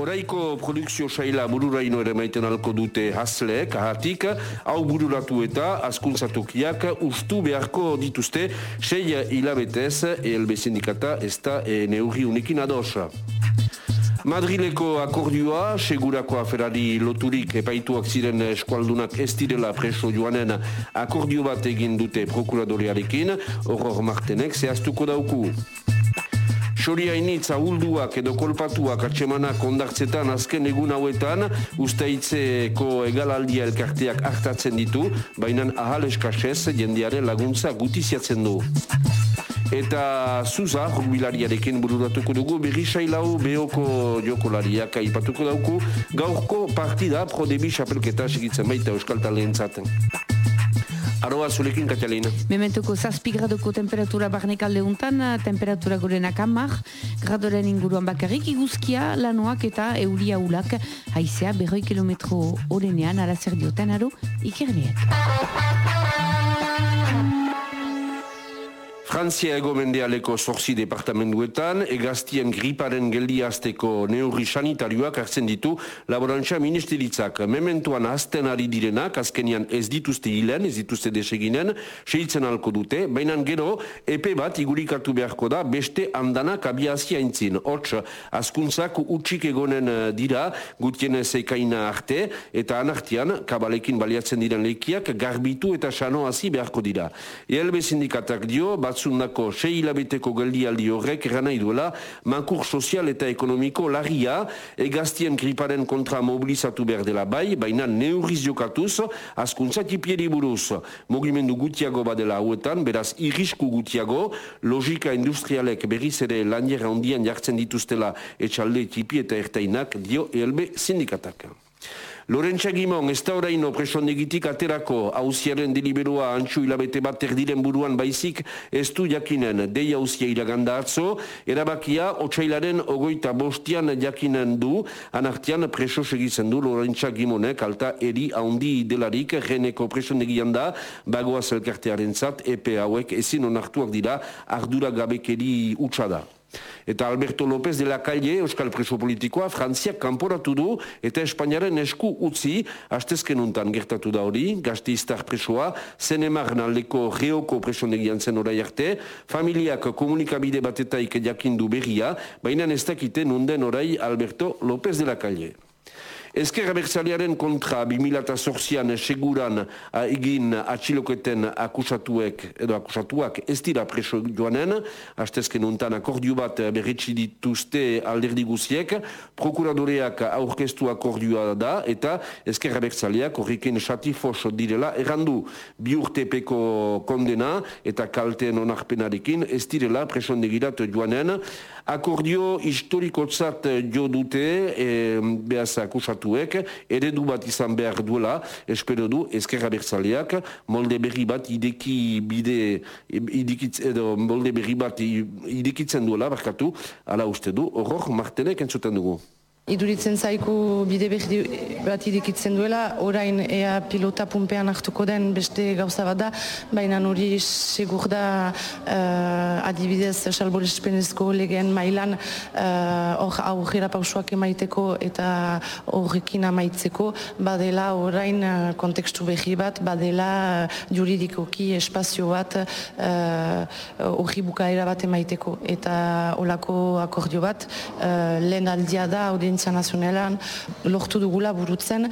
Oraiko produkzio saila bururaino ere maiten alko dute hasleek, ahatik, hau bururatu eta askuntzatokiak ustu beharko dituzte sei hilabetez ELB sindikata ez da e, neurri unikin adosa. Madrileko akordioa, segurako aferari loturik epaituak ziren eskualdunak ez direla preso joanen akordio bat egin dute prokuradorearekin, horror martenek zehaztuko dauku. Soria initz ahulduak edo kolpatuak atxemanak ondartzetan azken egun hauetan usteitzeko egalaldia elkarteak hartatzen ditu, baina ahal eskasez jendearen laguntza gutiziatzen du. Eta Zuza, rugbilariarekin bururatuko dugu, berri sailau behoko jokolariak aipatuko dauku, gaurko partida pro debi xapelketa segitzen baita euskal taleen zaten. Aroa, zulekin, Katalina. Mementuko zazpi gradoko temperatura barnek alde untan, temperatura gorenak amak, gradoren inguruan bakarrik iguzkia, lanoak eta euria ulak, haizea berroi kilometro orenean, ala zer dioten aro, ikerleak. Frantzia ego mendealeko zorzi departamentuetan, egaztien griparen geldiazteko neurri sanitarioak hartzen ditu laborantza ministeritzak. Mementuan azten ari direnak, azkenian ez dituzte hilen, ez dituzte deseginen, seitzen alko dute, baina gero, epe bat igurikatu beharko da, beste andanak abiazia intzin. Hots, askuntzak utxik egonen eh, dira, gutien zeikaina arte, eta anartian, kabalekin baliatzen diren lekiak, garbitu eta xano hasi beharko dira. ELB sindikatak dio, bat batzundako sei hilabeteko geldialdi horrek eranai duela mankur sozial eta ekonomiko larria egaztien griparen kontra mobilizatu behar dela bai, baina neurriz jokatuz askuntza tipieri buruz. Mogimendu gutiago badela hauetan, beraz irrisku gutiago, logika industrialek berriz ere laniera ondian jartzen dituztela etxalde tipi eta ertainak dio ELB sindikatak. Lorentza Gimon, ez da oraino presondegitik aterako. Hauziaren deliberua antxu hilabete bat terdiren buruan baizik ez du jakinen. Dei hauzia iraganda atzo, erabakia otxailaren ogoita bostian jakinen du, anartian preso segitzen du Lorentza Gimonek alta eri haundi delarik geneko presondegian da, bagoa zelkartearen zat, epe hauek ezin onartuak dira ardura gabekeri utxada. Eta Alberto López de la Calle, Euskal Preso Politikoa, Frantziak kanporatu du eta Espainiaren esku utzi, hastezken untan gertatu da hori, gazte iztar presoa, zenemar naldeko geoko presondegian zen orai arte, familiak komunikabide batetaik jakindu berria, baina ez dakite nunden orai Alberto López de la Calle. Ezker abertzalearen kontra 2008an seguran egin atxiloketen akusatuek edo akusatuak ez dira preso joanen, hastezken untan akordio bat berretsi dituzte alderdi guziek, prokuradoreak aurkeztu akordioa da eta ezker abertzaleak horrekin satifos direla errandu. Bi urtepeko kondena eta kalteen onarpenarekin ez direla preso negirat joanen, akordio historikotzat jo dute e, behaz akusatu estatuek eredu bat izan behar duela, espero du, ezkerra bertzaleak, molde berri bat ideki bide, idikitz, edo molde berri bat idikitzen duela, barkatu, ala uste du, horrok martenek entzuten dugu. Iduritzen zaiku bide berri bat idikitzen duela, orain ea pilota pumpean hartuko den beste gauza bat da, baina hori segur da uh, adibidez salborespenezko legeen mailan uh, hor uh, aurrera pausuak emaiteko eta horrekin amaitzeko, badela orain uh, kontekstu berri bat, badela juridikoki espazio bat horri uh, bukaera bat emaiteko. Eta olako akordio bat uh, lehen aldia da, audientzia nazionalan lortu dugula burutzen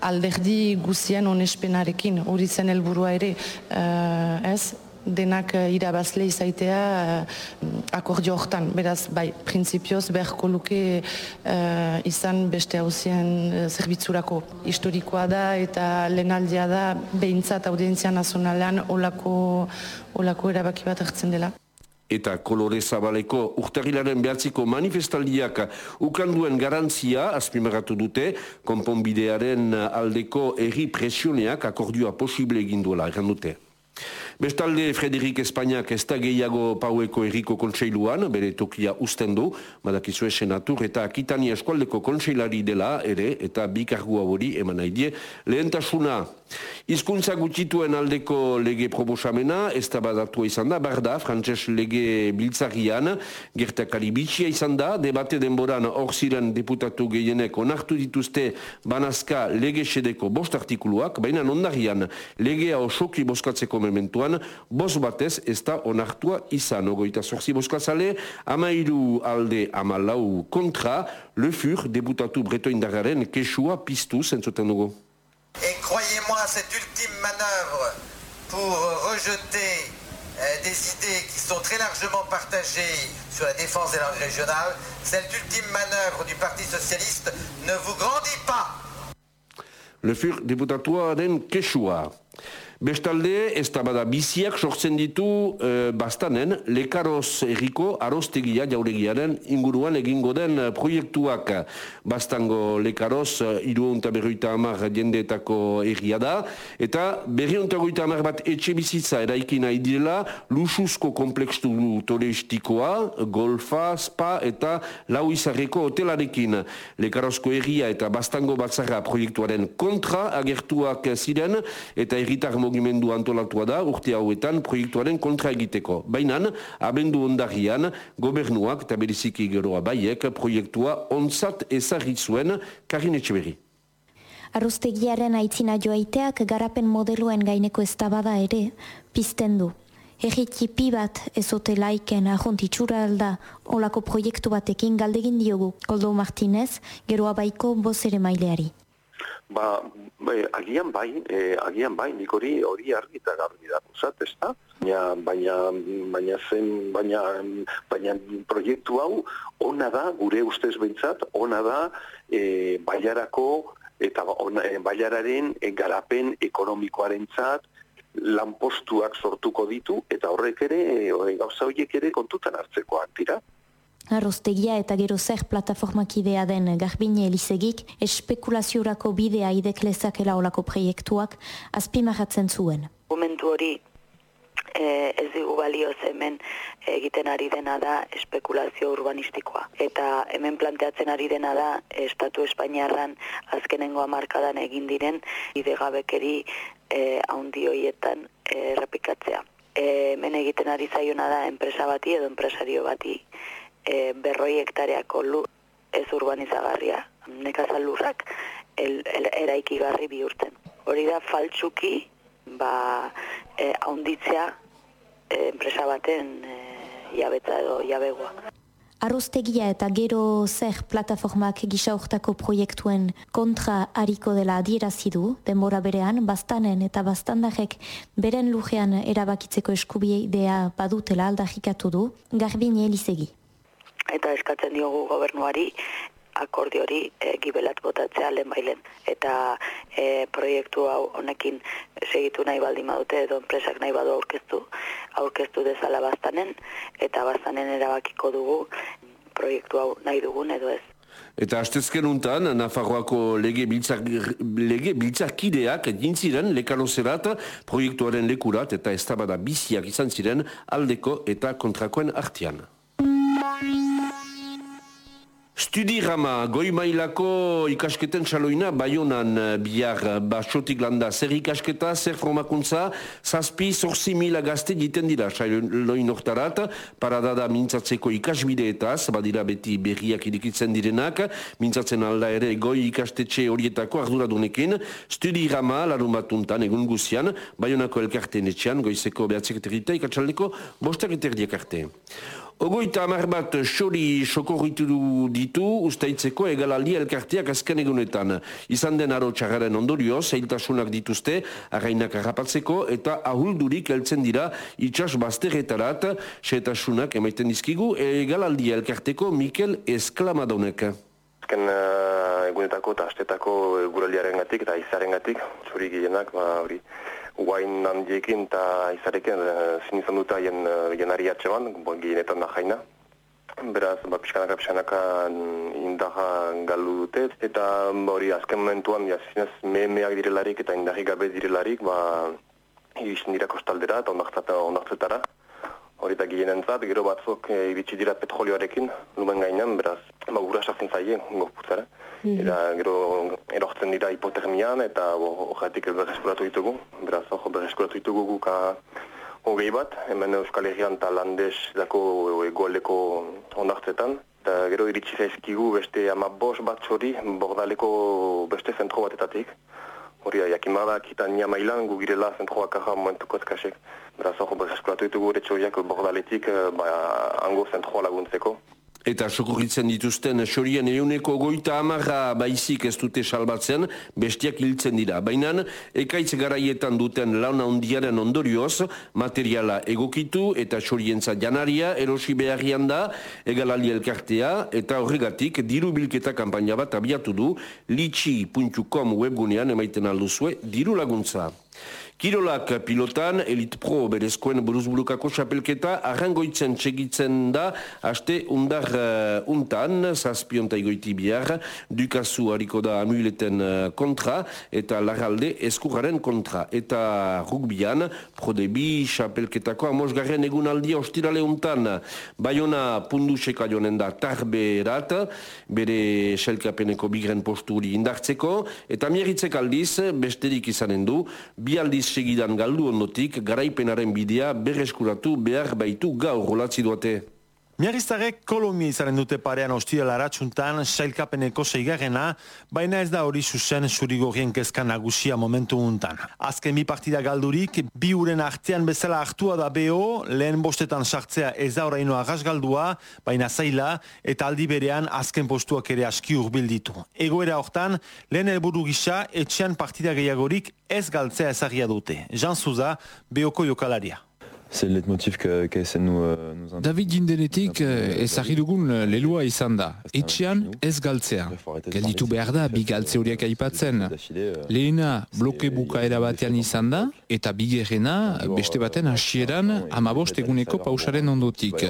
alderdi guzien onespenarekin. Hori zen helburua ere uh, ez? Denak uh, irabazle izaitea uh, akordio hortan. Beraz, bai, prinsipioz beharko luke uh, izan beste hauzien uh, zerbitzurako historikoa da eta lehenaldia da behintzat audientzia nazionalean olako, olako erabaki bat hartzen dela eta kolore zabaleko urtarilaren behatziko manifestaldiak ukanduen garantzia azpimarratu dute konponbidearen aldeko erri presioneak akordioa posible egin duela, egan dute. Bestalde, Frederik Espainiak ez da gehiago paueko erriko kontseiluan, bere tokia usten du, badakizue senatur eta akitania eskualdeko kontseilari dela ere, eta bikargua hori eman nahi lehentasuna. Hizkuntza gutituen aldeko lege proposamena, ez da badatu izan da, barda, frantses lege biltzarian, gertakari bitxia izan da, debate denboran hor ziren deputatu gehienek onartu dituzte banazka lege sedeko bost artikuluak, baina ondarian legea osoki boskatzeko mementuan, bos batez ez da onartua izan. Ogoita zorzi boskazale, amairu alde amalau kontra, le fur deputatu breto indararen kesua piztu zentzuten dugu. Et croyez-moi, cette ultime manœuvre pour rejeter euh, des idées qui sont très largement partagées sur la défense des langues régionales, cette ultime manœuvre du Parti socialiste ne vous grandit pas. Le fur den kesua. Bestalde, ez da biziak sortzen ditu e, bastanen, lekaroz erriko arostegia jauregiaren inguruan egingo den eh, proiektuak. Bastango lekaroz, eh, iruonta berroita amar jendeetako erria da, eta berrionta goita amar bat etxe bizitza eraikina idila, lusuzko komplekstu torestikoa, golfa, spa eta lau izarreko hotelarekin. Lekarozko erria eta bastango batzara proiektuaren kontra agertuak ziren, eta erritar mugimendu antolatua da urte hauetan proiektuaren kontra egiteko. Baina, abendu ondarian, gobernuak eta beriziki geroa baiek proiektua onzat ezagitzuen Karin Etxeberri. Arruztegiaren aitzina joaiteak garapen modeluen gaineko eztabada ere pizten du. Erritxipi bat ezote laiken ahuntitxura alda olako proiektu batekin galdegin diogu Koldo Martinez, geroa baiko bozere maileari. Ba, bai, agian bai, e, agian bai, nik hori hori argi eta garbi da, zat, ez da? Baina, baina, baina zen, baina, baina proiektu hau ona da, gure ustez behintzat, ona da e, baiarako eta ona, e, baiararen e, garapen ekonomikoaren zat, lanpostuak sortuko ditu, eta horrek ere, e, gauza horiek ere kontutan hartzekoak dira. Arroztegia eta gero zer plataformakidea den garbine elizegik espekulaziorako bidea idek lezakela olako proiektuak azpimarratzen zuen. Momentu hori e, ez digu balio hemen egiten ari dena da espekulazio urbanistikoa. Eta hemen planteatzen ari dena da Estatu Espainiarran azkenengo amarkadan egin diren idegabekeri e, haundi hoietan e, repikatzea. E, hemen egiten ari zaiona da enpresa bati edo enpresario bati e, berroi hektareako lu ez urbanizagarria, nekazal lurrak, el, el, eraiki garri bihurtzen. Hori da faltsuki, ba, e, haunditzea e, enpresa baten e, jabetza edo jabegoa. Arroztegia eta gero zer plataformak gisa proiektuen kontra hariko dela adierazi du, denbora berean, bastanen eta bastandarek beren lujean erabakitzeko eskubidea badutela aldarrikatu du, garbine elizegi eta eskatzen diogu gobernuari akordi hori e, gibelat botatzea lehen bailen. Eta e, proiektu hau honekin segitu nahi baldin badute edo enpresak nahi badu aurkeztu, aurkeztu dezala bastanen, eta bastanen erabakiko dugu proiektu hau nahi dugun edo ez. Eta astezken untan, Nafarroako lege biltzak, lege biltzarkideak dintziren lekanozerat proiektuaren lekurat eta ez biziak izan ziren aldeko eta kontrakoen artian. Studirama, goi mailako ikasketen txaloina, baionan eh, bihar basotik landa. Zer ikasketa, zer formakuntza, zazpi, zorzi mila gazte diten dira, txaloin oktarat, paradada mintzatzeko ikasbideetaz, badira beti berriak irikitzen direnak, mintzatzen alda ere goi ikastetxe horietako arduradunekin, Studirama, larun batuntan, egun guzian, baionako elkarten etxean, goizeko behatzek territa, ikatzaldeko bostak eterdiak arte. Ogoita amar bat xori sokorritu ditu ustaitzeko egalaldi elkarteak azken egunetan. Izan den aro txagaren ondorio, zeiltasunak dituzte, arrainak harrapatzeko eta ahuldurik heltzen dira itxas bazterretarat, zeiltasunak emaiten dizkigu egalaldi elkarteko Mikel Esklamadonek. Azken uh, egunetako eta astetako guraldiaren gatik eta izaren gatik, txori gehienak, ba, hori, guain handiekin eta izarekin zin izan dut aien jenari atxe ban, gehienetan da jaina. Beraz, ba, pixkanaka, pixkanaka indaja galu dute. Eta ba, hori azken momentuan, jazinez, mehemeak direlarik eta indahi gabe direlarik, ba, iristen dira kostaldera eta ondartzetara. Horita gehien gero batzuk e, iritsi dira petrolioarekin, lumen gainean, beraz, sartzen zaie, gorputzara. Mm -hmm. gero erortzen dira hipotermian eta horretik berreskuratu ditugu. Beraz, hor berreskuratu ditugu guka hogei bat, hemen Euskal Herrian eta Landes dako egoaldeko ondartzetan. Eta gero iritsi zaizkigu beste ama bos bat zori bordaleko beste zentro batetatik. Hori da, jakin badak eta nia mailan gu girela zentroak aha momentuko ezkasek. Beraz, hor, eskuratu ditugu ere txoriak bordaletik, eh, ba, ango zentroa laguntzeko. Eta sokorritzen dituzten xorien euneko goita amarra baizik ez dute salbatzen, bestiak hiltzen dira. Baina, ekaitz garaietan duten launa ondiaren ondorioz, materiala egokitu eta xorientza janaria erosi beharrian da, egalali elkartea, eta horregatik diru bilketa kampaina bat abiatu du, litxi.com webgunean emaiten alduzue diru laguntza. Kirolak pilotan, Elite Pro berezkoen buruzburukako xapelketa, arrangoitzen txegitzen da, haste undar uh, untan, zazpionta igoiti bihar, dukazu hariko da amuleten uh, kontra, eta larralde eskurraren kontra. Eta rugbian, prodebi xapelketako amosgarren egun aldia ostirale untan, baiona punduseka jonen da tarberat, bere xelkapeneko bigren posturi indartzeko, eta mieritzek aldiz, besterik izanen du, bi aldiz segidan galdu ondotik, garaipenaren bidea berreskuratu behar baitu gaur rolatzi duate. Miagiztarek kolomia izaren dute parean hostia laratxuntan, sailkapeneko zeigarrena, baina ez da hori zuzen surigorien kezka nagusia momentu untan. Azken bi partida galdurik, bi uren artean bezala hartua da BO, lehen bostetan sartzea ez da agas galdua, baina zaila, eta aldi berean azken postuak ere aski urbilditu. Egoera hortan, lehen helburu gisa, etxean partida gehiagorik ez galtzea ezagia dute. Jean Souza, BOko jokalaria. C'est le leitmotiv que, que nous, euh, nous David Gindenetik ezagir dugun lelua izan da. Etxean ez galtzea. Gelditu behar da bi galtze horiak aipatzen. Lehena bloke bukaera batean izan da, eta bigerrena beste baten hasieran amabost eguneko pausaren ondotik.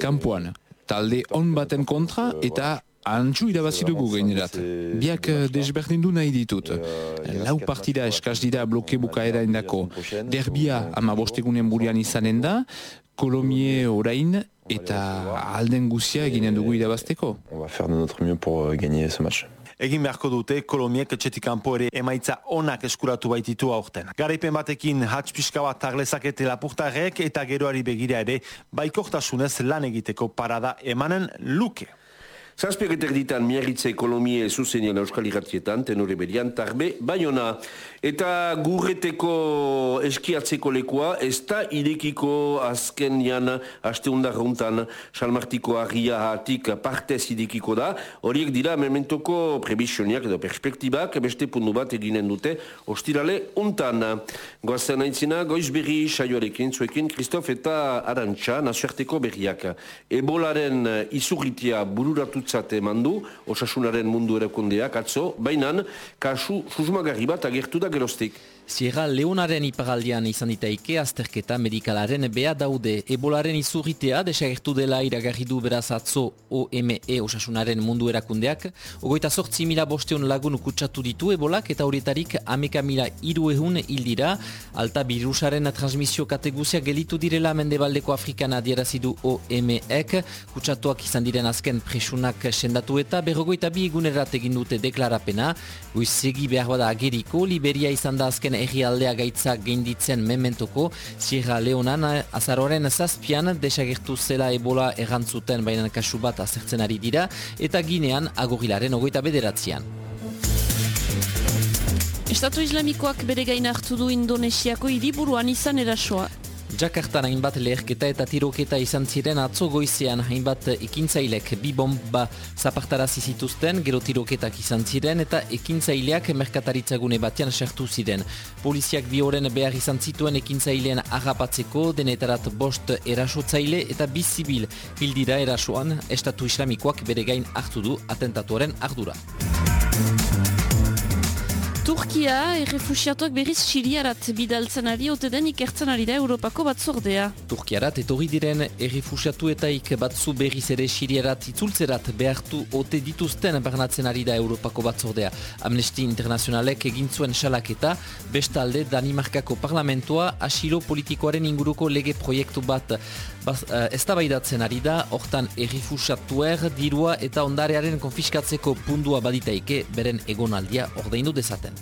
Kampuan, talde on baten kontra eta Antxu irabazi dugu gainerat. Biak eh, desberdindu nahi ditut. Lau partida eskaz dira bloke bukaera indako. Derbia ama bostegunen burian izanen da, kolomie orain eta alden guzia eginen dugu irabazteko. On va faire de notre mieux pour euh, gagner ce match. Egin beharko dute kolomiek etxetik kanpo ere emaitza onak eskuratu baititu aurten. Garaipen batekin hatz pixka bat taglezakete lapurtarek eta geroari begira ere baikortasunez lan egiteko parada emanen luke. Zazpiegetek ditan miarritze ekonomie zuzenian euskal irratietan, tenore berian, tarbe, baiona. Eta gurreteko eskiatzeko lekoa, ez da irekiko azken jan hasteundar runtan salmartiko argia hatik partez irekiko da. Horiek dira mementoko prebisioniak edo perspektibak, beste pundu bat eginen dute, ostirale untan. Goazen aintzina, goiz berri saioarekin, zuekin, Kristof eta Arantxa, nazioarteko berriak. Ebolaren izurritia bururatu gurutzat mandu, osasunaren mundu erakundeak atzo, bainan, kasu susmagarri bat agertu da gerostik. Sierra Leonaren iparaldian izan ditaike azterketa medikalaren bea daude. Ebolaren izurritea desagertu dela iragarri du beraz atzo OME osasunaren mundu erakundeak. Ogoita sortzi mila bosteon lagun kutsatu ditu ebolak eta horietarik ameka mila iru ehun hildira. Alta virusaren transmisio kateguzia gelitu direla mendebaldeko Afrikan adierazidu OME-ek. Kutsatuak izan diren azken presunak sendatu eta berrogoita bi egunerat egin dute deklarapena. Goiz segi behar bada ageriko, Liberia izan da azken Erri aldea gaitza geinditzen mementoko, Sierra Leonan azaroren zazpian desagertu zela ebola errantzuten bainan kasu bat azertzen ari dira, eta ginean agorilaren ogoita bederatzean. Estatu Islamikoak bere gain hartu du Indonesiako hiriburuan izan erasoa. Jakartan hainbat leherketa eta tiroketa izan ziren atzo goizean hainbat ekintzailek bi bomba zapartarazi zituzten, gero tiroketak izan ziren eta ekintzaileak merkataritzagune batean sartu ziren. Poliziak bi horren behar izan zituen ekintzailean agapatzeko, denetarat bost erasotzaile eta bi zibil hildira erasoan, Estatu Islamikoak bere gain hartu du atentatuaren ardura. Turkia errefusiatuak berriz siriarat bidaltzen ari ote den ikertzen ari da Europako batzordea. Turkiarat etorri diren errefusiatuetaik batzu berriz ere siriarat itzultzerat behartu ote dituzten barnatzen ari da Europako batzordea. Amnesty Internazionalek egin zuen salaketa, bestalde Danimarkako parlamentoa asilo politikoaren inguruko lege proiektu bat Baz, uh, ez ari da, hortan errifusatuer, dirua eta ondarearen konfiskatzeko pundua baditaike beren egonaldia ordaindu dezaten.